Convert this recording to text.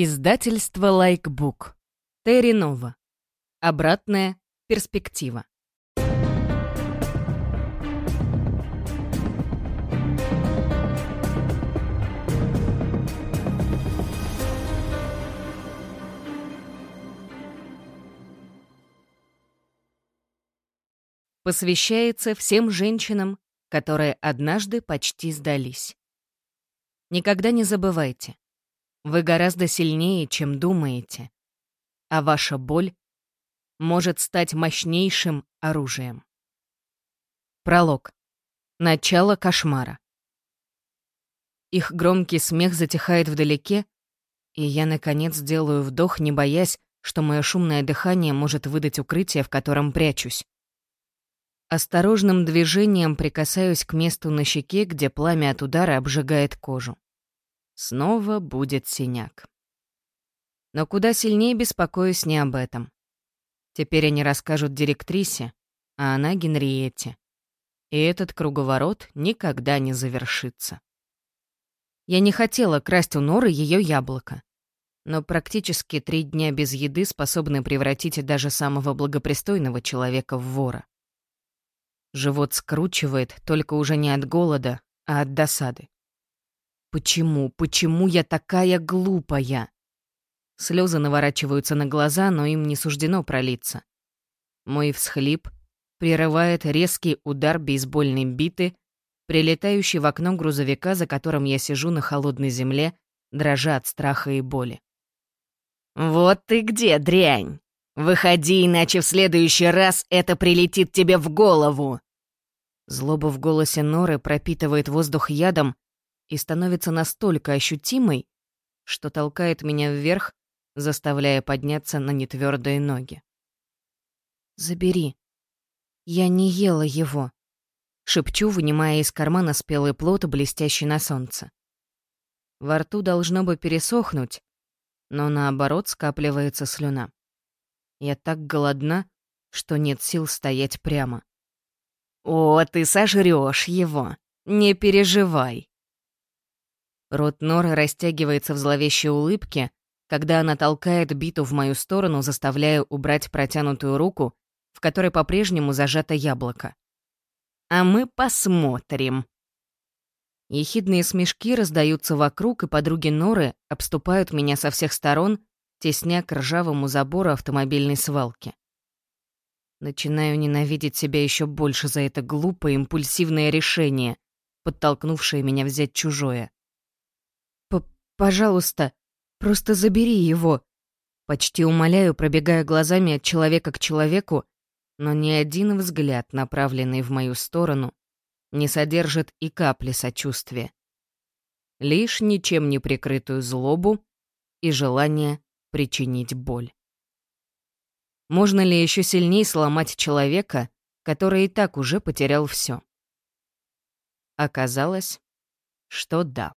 Издательство Лайкбук. Терри Нова. Обратная перспектива. Посвящается всем женщинам, которые однажды почти сдались. Никогда не забывайте, вы гораздо сильнее, чем думаете, а ваша боль может стать мощнейшим оружием. Пролог. Начало кошмара. Их громкий смех затихает вдалеке, и я, наконец, делаю вдох, не боясь, что мое шумное дыхание может выдать укрытие, в котором прячусь. Осторожным движением прикасаюсь к месту на щеке, где пламя от удара обжигает кожу. Снова будет синяк. Но куда сильнее беспокоюсь не об этом. Теперь они расскажут директрисе, а она Генриетте. И этот круговорот никогда не завершится. Я не хотела красть у Норы ее яблоко. Но практически три дня без еды способны превратить даже самого благопристойного человека в вора. Живот скручивает только уже не от голода, а от досады. Почему, почему я такая глупая? Слезы наворачиваются на глаза, но им не суждено пролиться. Мой всхлип прерывает резкий удар бейсбольной биты, прилетающий в окно грузовика, за которым я сижу на холодной земле, дрожа от страха и боли. «Вот ты где, дрянь! Выходи, иначе в следующий раз это прилетит тебе в голову!» Злоба в голосе Норы пропитывает воздух ядом, и становится настолько ощутимой, что толкает меня вверх, заставляя подняться на нетвёрдые ноги. «Забери. Я не ела его», — шепчу, вынимая из кармана спелый плод, блестящий на солнце. Во рту должно бы пересохнуть, но наоборот скапливается слюна. Я так голодна, что нет сил стоять прямо. «О, ты сожрёшь его! Не переживай!» Рот Норы растягивается в зловещей улыбке, когда она толкает биту в мою сторону, заставляя убрать протянутую руку, в которой по-прежнему зажато яблоко. «А мы посмотрим». Ехидные смешки раздаются вокруг, и подруги Норы обступают меня со всех сторон, тесня к ржавому забору автомобильной свалки. Начинаю ненавидеть себя еще больше за это глупое импульсивное решение, подтолкнувшее меня взять чужое. Пожалуйста, просто забери его. Почти умоляю, пробегая глазами от человека к человеку, но ни один взгляд, направленный в мою сторону, не содержит и капли сочувствия. Лишь ничем не прикрытую злобу и желание причинить боль. Можно ли еще сильнее сломать человека, который и так уже потерял все? Оказалось, что да.